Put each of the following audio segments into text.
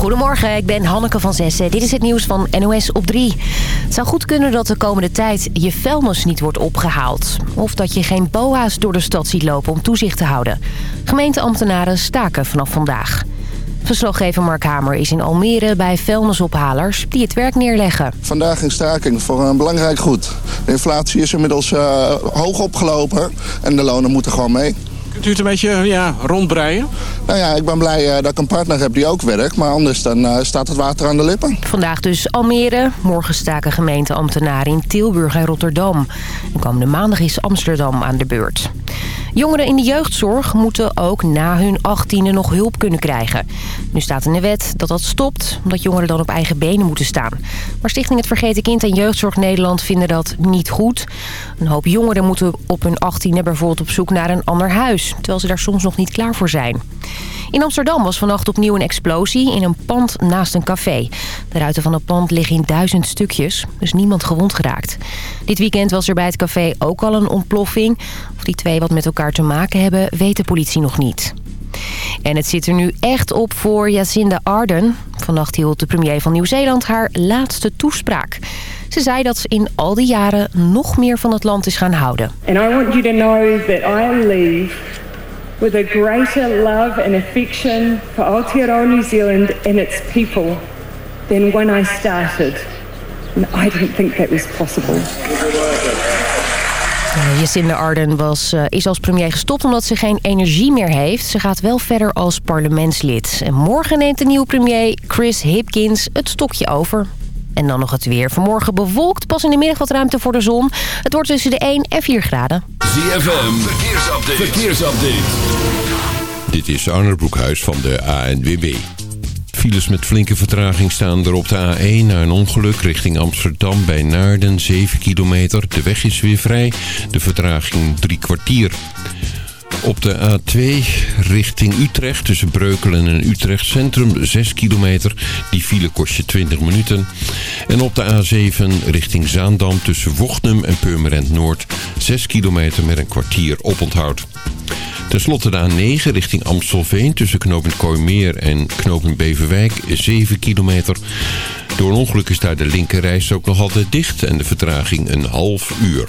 Goedemorgen, ik ben Hanneke van Zessen. Dit is het nieuws van NOS op 3. Het zou goed kunnen dat de komende tijd je vuilnis niet wordt opgehaald. Of dat je geen boa's door de stad ziet lopen om toezicht te houden. Gemeenteambtenaren staken vanaf vandaag. Verslaggever Mark Hamer is in Almere bij vuilnisophalers die het werk neerleggen. Vandaag een staking voor een belangrijk goed. De inflatie is inmiddels uh, hoog opgelopen en de lonen moeten gewoon mee. Kunt u het een beetje ja, rondbreien? Nou ja, ik ben blij uh, dat ik een partner heb die ook werkt. Maar anders dan uh, staat het water aan de lippen. Vandaag dus Almere. Morgen staken gemeenteambtenaren in Tilburg en Rotterdam. En komende maandag is Amsterdam aan de beurt. Jongeren in de jeugdzorg moeten ook na hun achttiende nog hulp kunnen krijgen. Nu staat in de wet dat dat stopt, omdat jongeren dan op eigen benen moeten staan. Maar Stichting Het Vergeten Kind en Jeugdzorg Nederland vinden dat niet goed. Een hoop jongeren moeten op hun achttiende bijvoorbeeld op zoek naar een ander huis... terwijl ze daar soms nog niet klaar voor zijn. In Amsterdam was vannacht opnieuw een explosie in een pand naast een café. De ruiten van het pand liggen in duizend stukjes, dus niemand gewond geraakt. Dit weekend was er bij het café ook al een ontploffing. Of die twee wat met elkaar te maken hebben, weet de politie nog niet. En het zit er nu echt op voor Jacinda Ardern. Vannacht hield de premier van Nieuw-Zeeland haar laatste toespraak. Ze zei dat ze in al die jaren nog meer van het land is gaan houden. And I want you to know that I leave with a greater love and affection for Aotearoa New Zealand and its people than when I started. And I didn't think that was possible. Jacinda Ardern was, uh, is als premier gestopt omdat ze geen energie meer heeft. Ze gaat wel verder als parlementslid. En morgen neemt de nieuwe premier Chris Hipkins het stokje over. En dan nog het weer. Vanmorgen bewolkt, pas in de middag wat ruimte voor de zon. Het wordt tussen de 1 en 4 graden. ZFM, verkeersupdate. verkeersupdate. Dit is Arne Broekhuis van de ANWB. Files met flinke vertraging staan er op de A1 na een ongeluk richting Amsterdam bij Naarden 7 kilometer. De weg is weer vrij, de vertraging drie kwartier. Op de A2 richting Utrecht tussen Breukelen en Utrecht Centrum 6 kilometer. Die file kost je 20 minuten. En op de A7 richting Zaandam tussen Wochtnum en Purmerend Noord 6 kilometer met een kwartier oponthoud. Ten slotte de A9 richting Amstelveen tussen knooppunt Kooimeer en knooppunt Beverwijk 7 kilometer. Door een ongeluk is daar de linkerreis ook nog altijd dicht en de vertraging een half uur.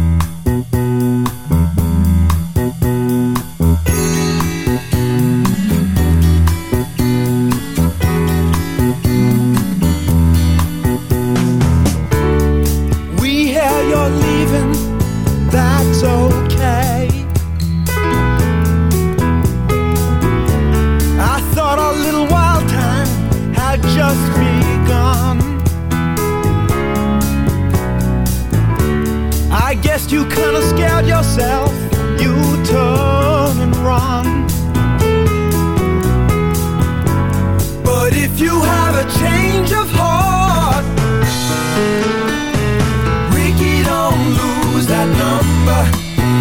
You kinda scared yourself, you turn and run. But if you have a change of heart, Ricky, don't lose that number.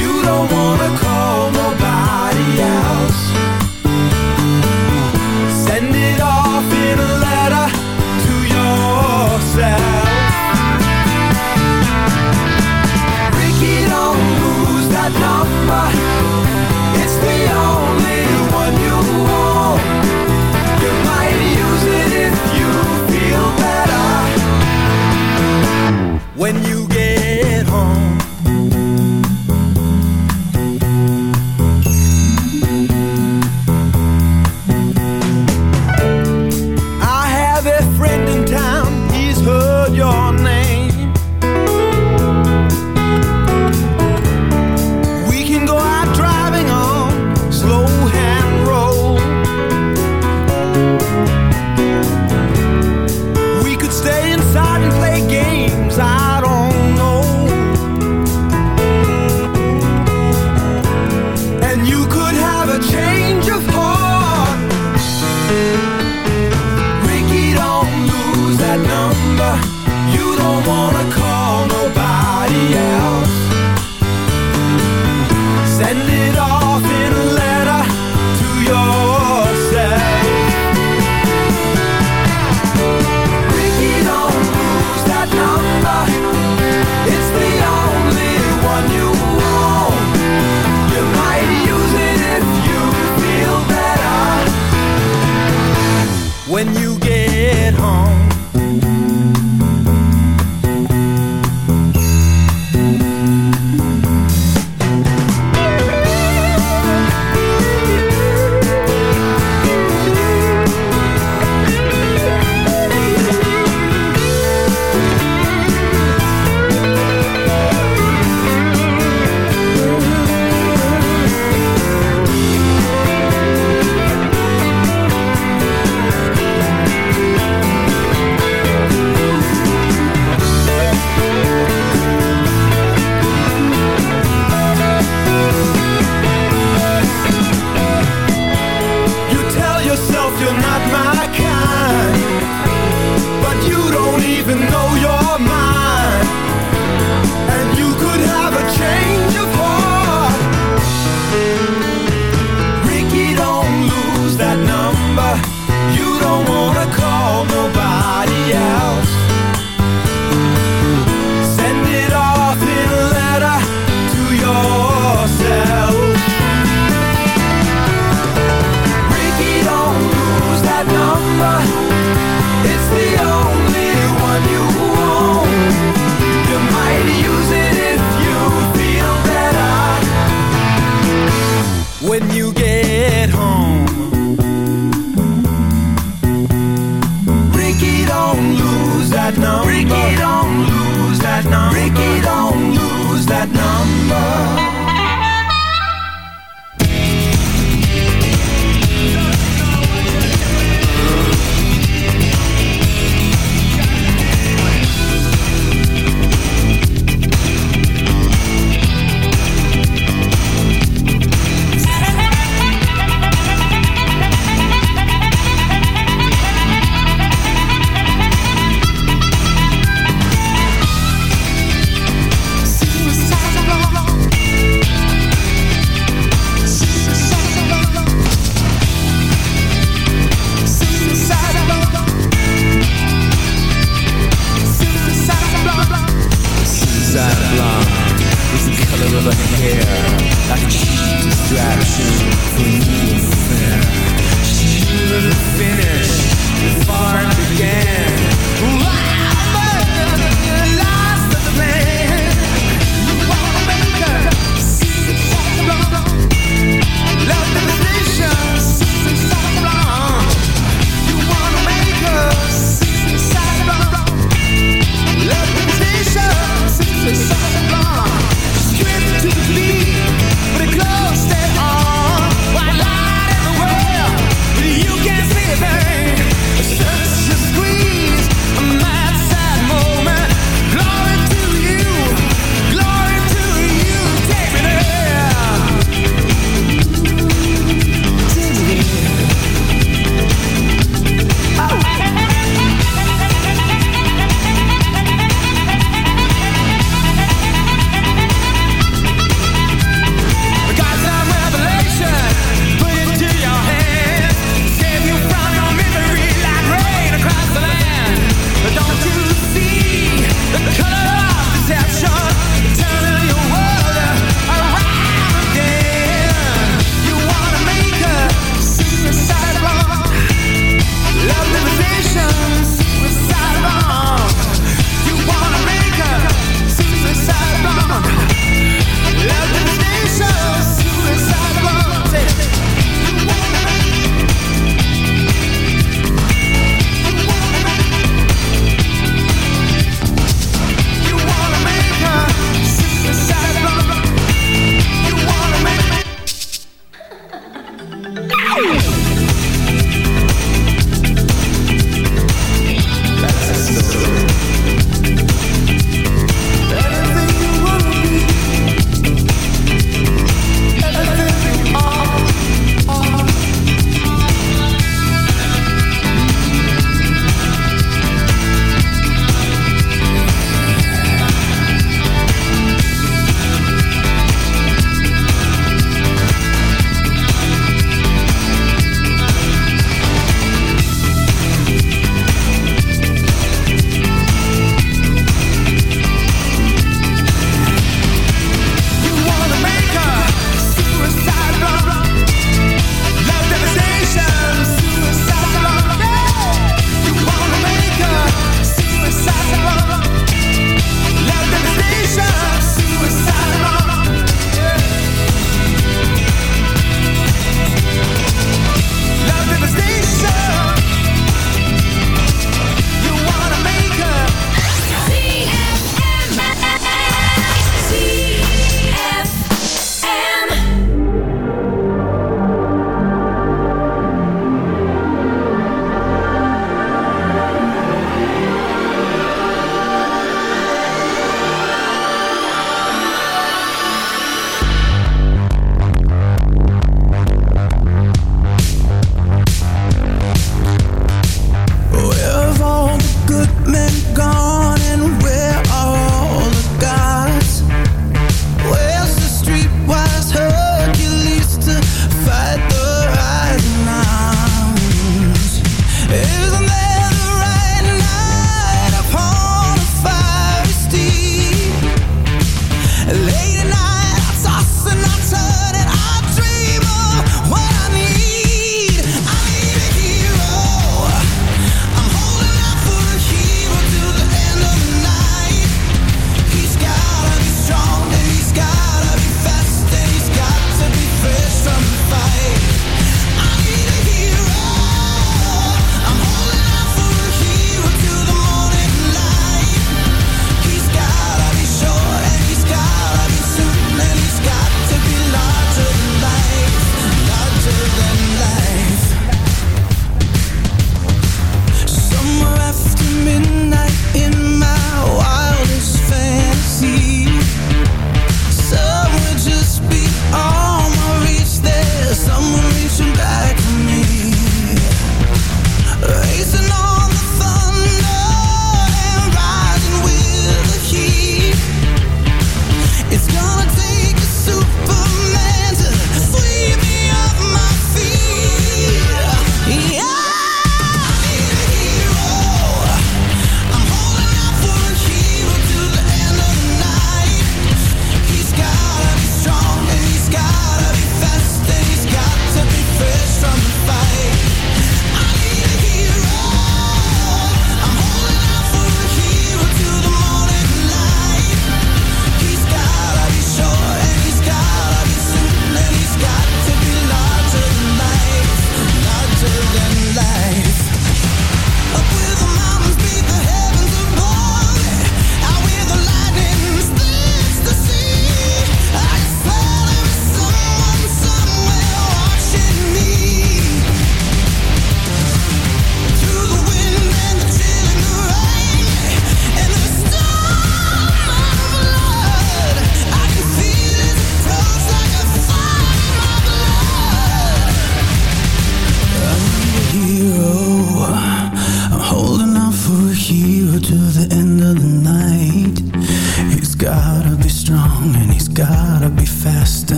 You don't wanna call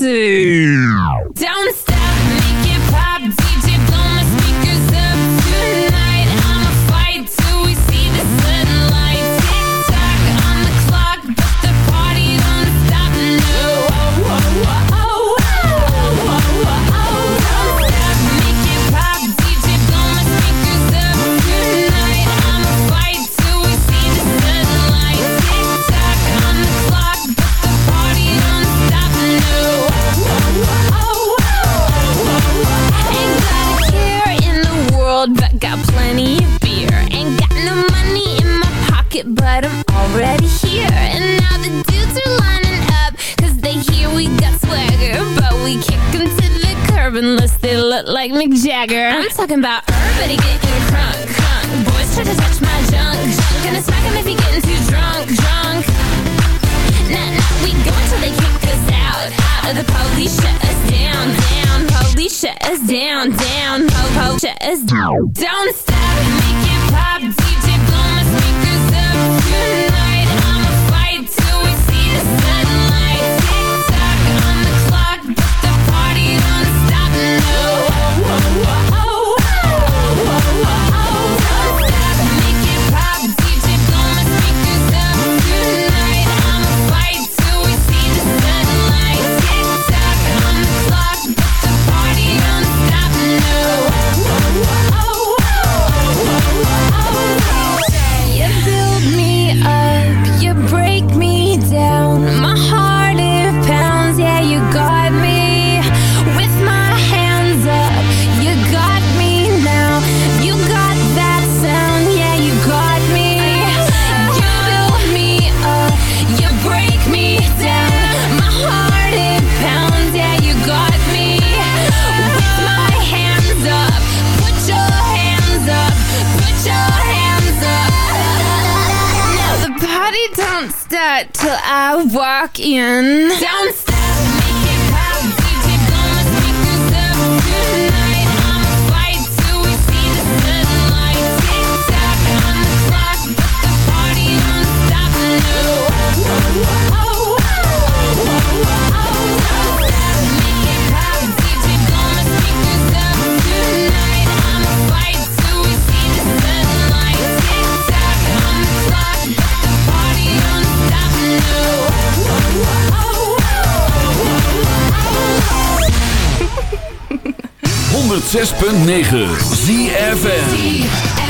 Don't stop me. unless they look like Mick Jagger. I'm talking about everybody getting drunk. 106.9 ZFN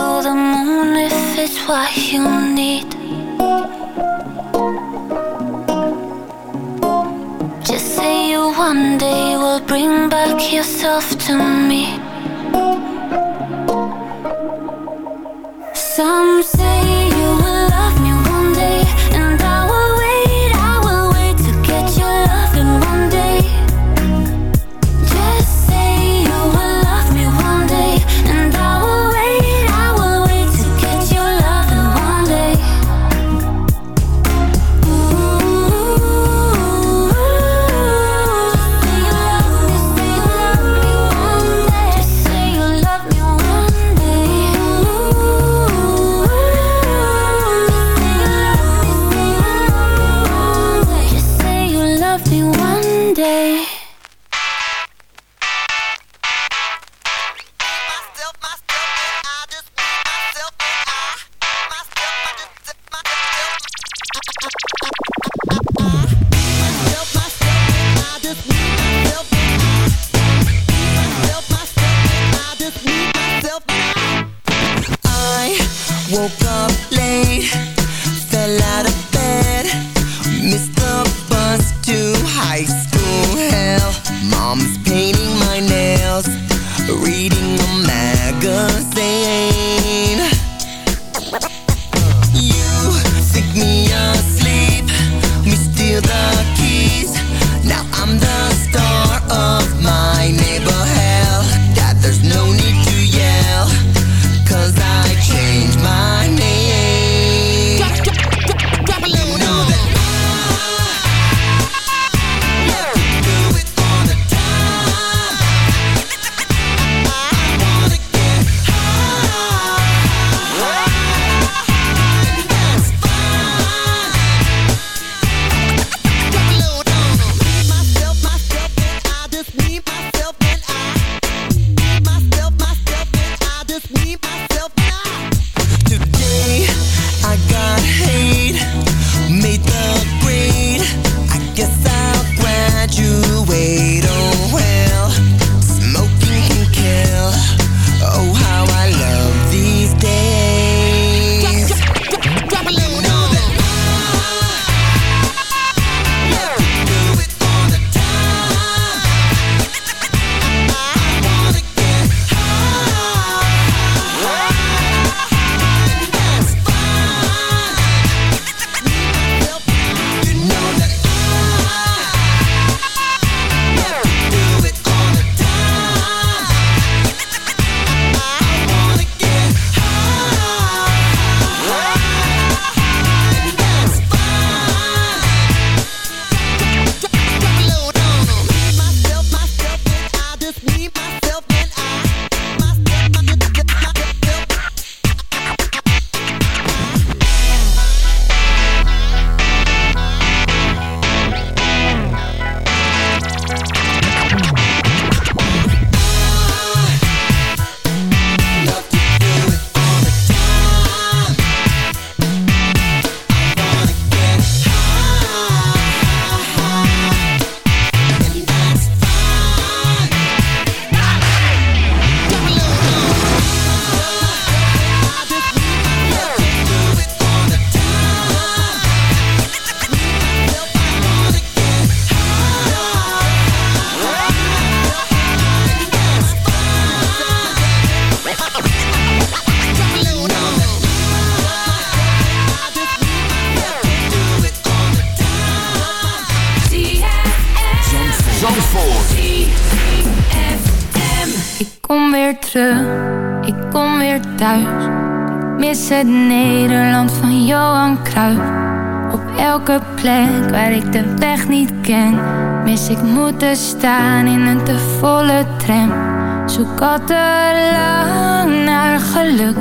to the moon if it's what you need. Just say you one day will bring back yourself to me. Some say. Ik kom weer thuis. Mis het Nederland van Johan Cruijff. Op elke plek waar ik de weg niet ken, mis ik moeten staan in een te volle tram. Zoek al te lang naar geluk,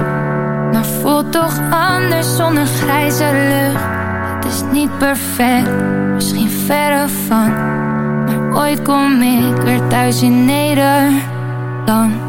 maar voelt toch anders zonder grijze lucht. Het is niet perfect, misschien verre van, maar ooit kom ik weer thuis in Nederland.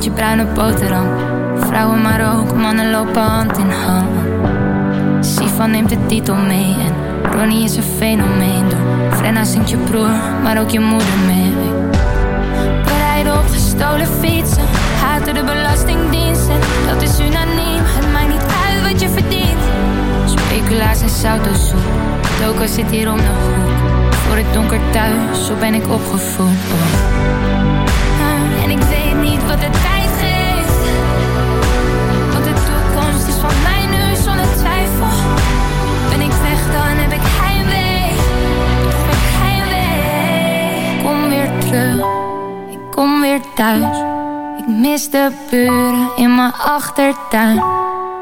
Eet je bruine boterham. Vrouwen maar ook, mannen lopen hand in hand. Sifan neemt de titel mee en Ronnie is een fenomeen. Door Frenna zingt je broer, maar ook je moeder mee. We rijden op gestolen fietsen, haten de belastingdiensten. Dat is unaniem, het maakt niet uit wat je verdient. Speculaas en sautosoep, Toko zit hier om de hoek. Voor het donker thuis, zo ben ik opgevoed. Ik kom weer thuis. Ik mis de buren in mijn achtertuin.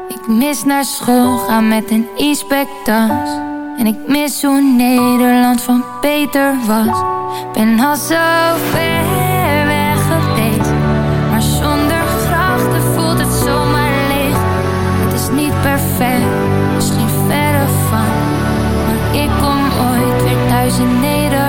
Ik mis naar school gaan met een e-spectas. En ik mis hoe Nederland van Peter was. Ben al zo ver weg geweest. Maar zonder grachten voelt het zomaar leeg. Het is niet perfect, misschien verre van. Maar ik kom ooit weer thuis in Nederland.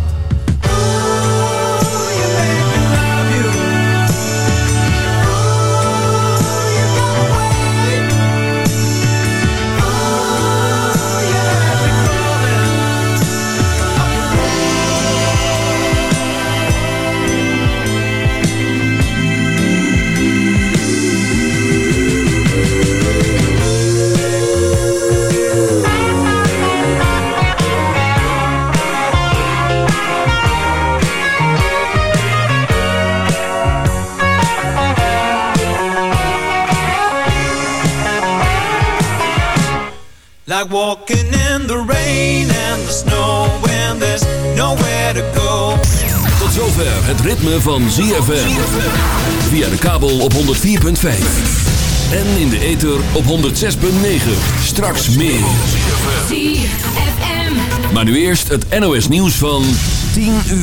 Like walking in the rain and the snow when there's nowhere to go. Tot zover het ritme van ZFM. Via de kabel op 104.5. En in de ether op 106.9. Straks meer. ZFM. Maar nu eerst het NOS nieuws van 10 uur.